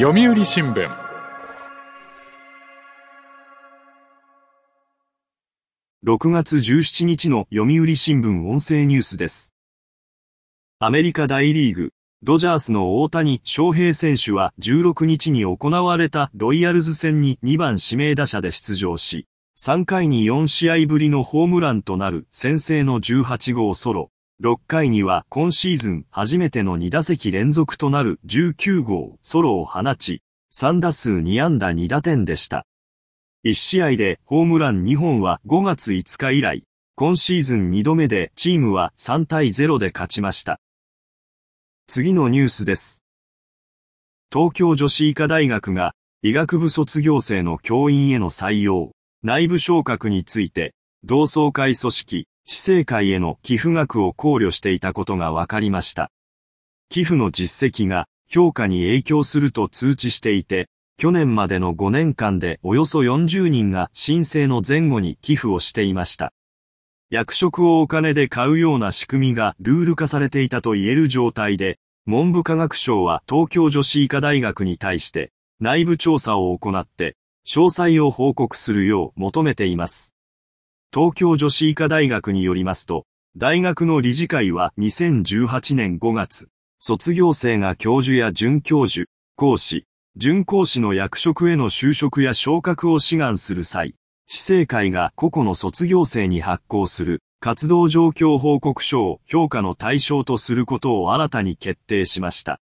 読売新聞6月17日の読売新聞音声ニュースです。アメリカ大リーグ、ドジャースの大谷翔平選手は16日に行われたロイヤルズ戦に2番指名打者で出場し、3回に4試合ぶりのホームランとなる先制の18号ソロ、6回には今シーズン初めての2打席連続となる19号ソロを放ち、3打数2安打2打点でした。1試合でホームラン2本は5月5日以来、今シーズン2度目でチームは3対0で勝ちました。次のニュースです。東京女子医科大学が医学部卒業生の教員への採用、内部昇格について、同窓会組織、市政会への寄付額を考慮していたことが分かりました。寄付の実績が評価に影響すると通知していて、去年までの5年間でおよそ40人が申請の前後に寄付をしていました。役職をお金で買うような仕組みがルール化されていたと言える状態で、文部科学省は東京女子医科大学に対して内部調査を行って、詳細を報告するよう求めています。東京女子医科大学によりますと、大学の理事会は2018年5月、卒業生が教授や准教授、講師、準講師の役職への就職や昇格を志願する際、市政会が個々の卒業生に発行する活動状況報告書を評価の対象とすることを新たに決定しました。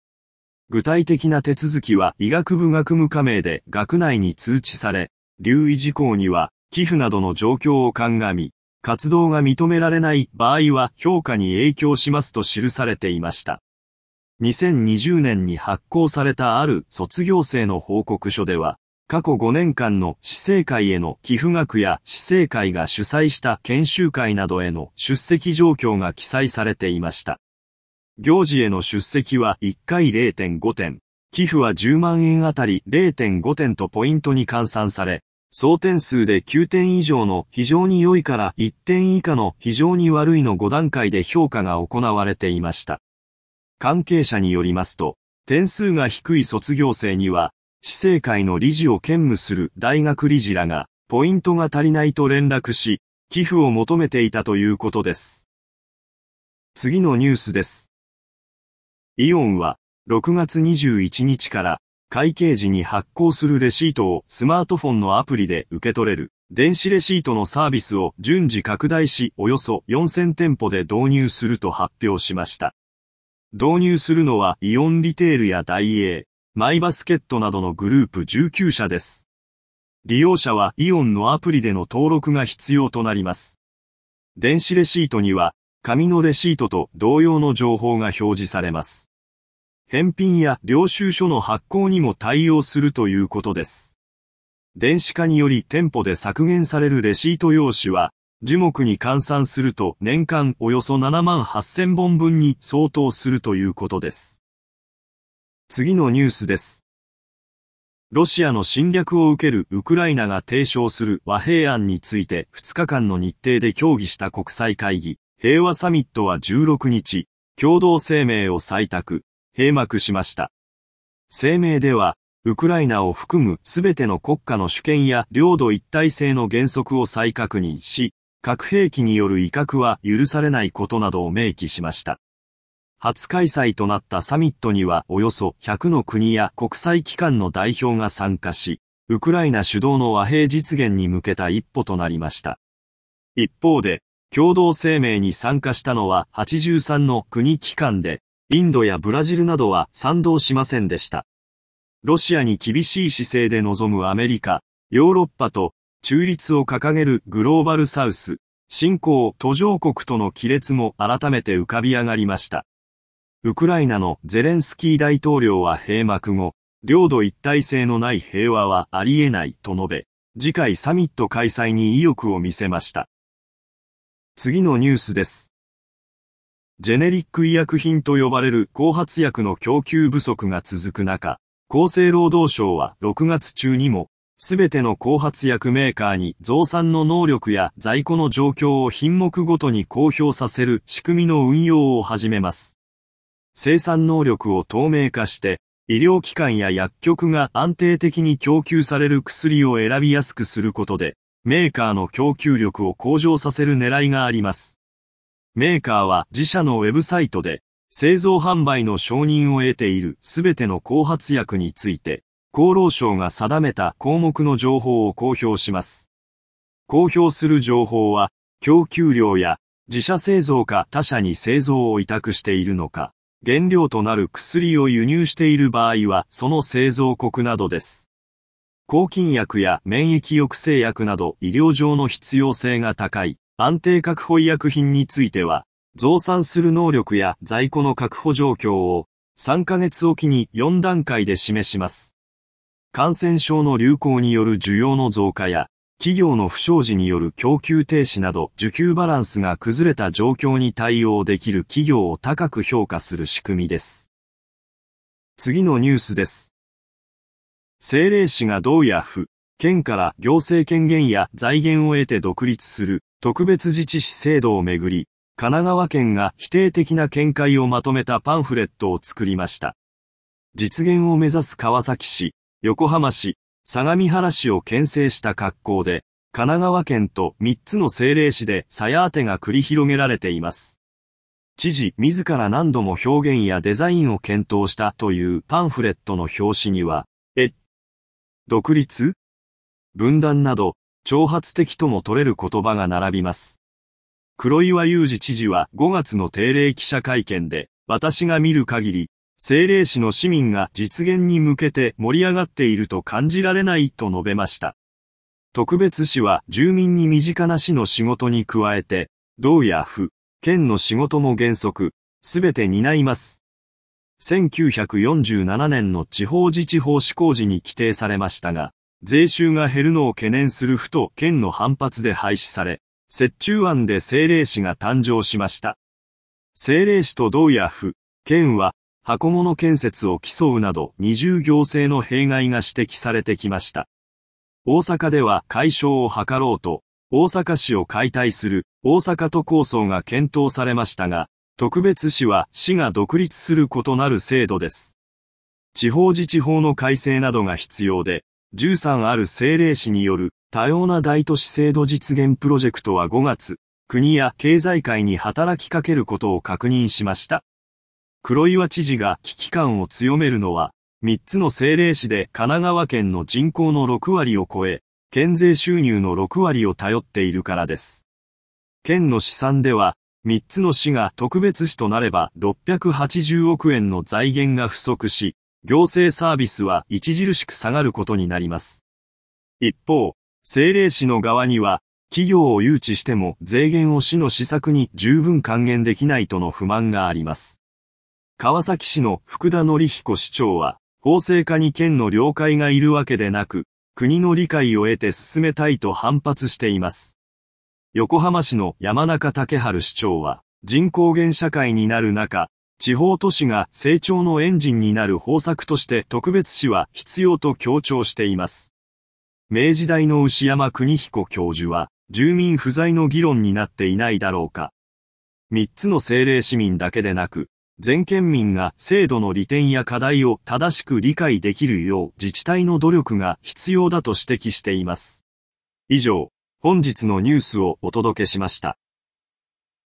具体的な手続きは医学部学務加盟で学内に通知され、留意事項には寄付などの状況を鑑み、活動が認められない場合は評価に影響しますと記されていました。2020年に発行されたある卒業生の報告書では、過去5年間の市政会への寄付額や市政会が主催した研修会などへの出席状況が記載されていました。行事への出席は1回0.5点、寄付は10万円あたり0.5点とポイントに換算され、総点数で9点以上の非常に良いから1点以下の非常に悪いの5段階で評価が行われていました。関係者によりますと、点数が低い卒業生には、市政会の理事を兼務する大学理事らが、ポイントが足りないと連絡し、寄付を求めていたということです。次のニュースです。イオンは、6月21日から、会計時に発行するレシートをスマートフォンのアプリで受け取れる、電子レシートのサービスを順次拡大し、およそ4000店舗で導入すると発表しました。導入するのはイオンリテールやダイエー、マイバスケットなどのグループ19社です。利用者はイオンのアプリでの登録が必要となります。電子レシートには、紙のレシートと同様の情報が表示されます。返品や領収書の発行にも対応するということです。電子化により店舗で削減されるレシート用紙は、樹木に換算すると年間およそ7万8000本分に相当するということです。次のニュースです。ロシアの侵略を受けるウクライナが提唱する和平案について2日間の日程で協議した国際会議、平和サミットは16日、共同声明を採択、閉幕しました。声明では、ウクライナを含むすべての国家の主権や領土一体性の原則を再確認し、核兵器による威嚇は許されないことなどを明記しました。初開催となったサミットにはおよそ100の国や国際機関の代表が参加し、ウクライナ主導の和平実現に向けた一歩となりました。一方で、共同声明に参加したのは83の国機関で、インドやブラジルなどは賛同しませんでした。ロシアに厳しい姿勢で臨むアメリカ、ヨーロッパと中立を掲げるグローバルサウス、新興途上国との亀裂も改めて浮かび上がりました。ウクライナのゼレンスキー大統領は閉幕後、領土一体性のない平和はありえないと述べ、次回サミット開催に意欲を見せました。次のニュースです。ジェネリック医薬品と呼ばれる後発薬の供給不足が続く中、厚生労働省は6月中にも、すべての後発薬メーカーに増産の能力や在庫の状況を品目ごとに公表させる仕組みの運用を始めます。生産能力を透明化して、医療機関や薬局が安定的に供給される薬を選びやすくすることで、メーカーの供給力を向上させる狙いがあります。メーカーは自社のウェブサイトで、製造販売の承認を得ているすべての後発薬について、厚労省が定めた項目の情報を公表します。公表する情報は、供給量や自社製造か他社に製造を委託しているのか、原料となる薬を輸入している場合はその製造国などです。抗菌薬や免疫抑制薬など医療上の必要性が高い安定確保医薬品については、増産する能力や在庫の確保状況を3ヶ月おきに4段階で示します。感染症の流行による需要の増加や企業の不祥事による供給停止など需給バランスが崩れた状況に対応できる企業を高く評価する仕組みです。次のニュースです。政令市が道や府、県から行政権限や財源を得て独立する特別自治市制度をめぐり、神奈川県が否定的な見解をまとめたパンフレットを作りました。実現を目指す川崎市、横浜市、相模原市を牽制した格好で、神奈川県と3つの政令市で鞘当てが繰り広げられています。知事自ら何度も表現やデザインを検討したというパンフレットの表紙には、え、独立？分断など、挑発的とも取れる言葉が並びます。黒岩祐二知事は5月の定例記者会見で、私が見る限り、政令市の市民が実現に向けて盛り上がっていると感じられないと述べました。特別市は住民に身近な市の仕事に加えて、道や府、県の仕事も原則、すべて担います。1947年の地方自治法施行時に規定されましたが、税収が減るのを懸念する府と県の反発で廃止され、折衷案で政令市が誕生しました。政令市と道や府、県は箱物建設を競うなど二重行政の弊害が指摘されてきました。大阪では解消を図ろうと、大阪市を解体する大阪都構想が検討されましたが、特別市は市が独立する異なる制度です。地方自治法の改正などが必要で、13ある政令市による多様な大都市制度実現プロジェクトは5月、国や経済界に働きかけることを確認しました。黒岩知事が危機感を強めるのは、3つの政令市で神奈川県の人口の6割を超え、県税収入の6割を頼っているからです。県の試算では、3つの市が特別市となれば680億円の財源が不足し、行政サービスは著しく下がることになります。一方、政令市の側には、企業を誘致しても税源を市の施策に十分還元できないとの不満があります。川崎市の福田則彦市長は、法制化に県の了解がいるわけでなく、国の理解を得て進めたいと反発しています。横浜市の山中竹春市長は、人口減社会になる中、地方都市が成長のエンジンになる方策として特別市は必要と強調しています。明治大の牛山邦彦教授は、住民不在の議論になっていないだろうか。三つの政令市民だけでなく、全県民が制度の利点や課題を正しく理解できるよう自治体の努力が必要だと指摘しています。以上、本日のニュースをお届けしました。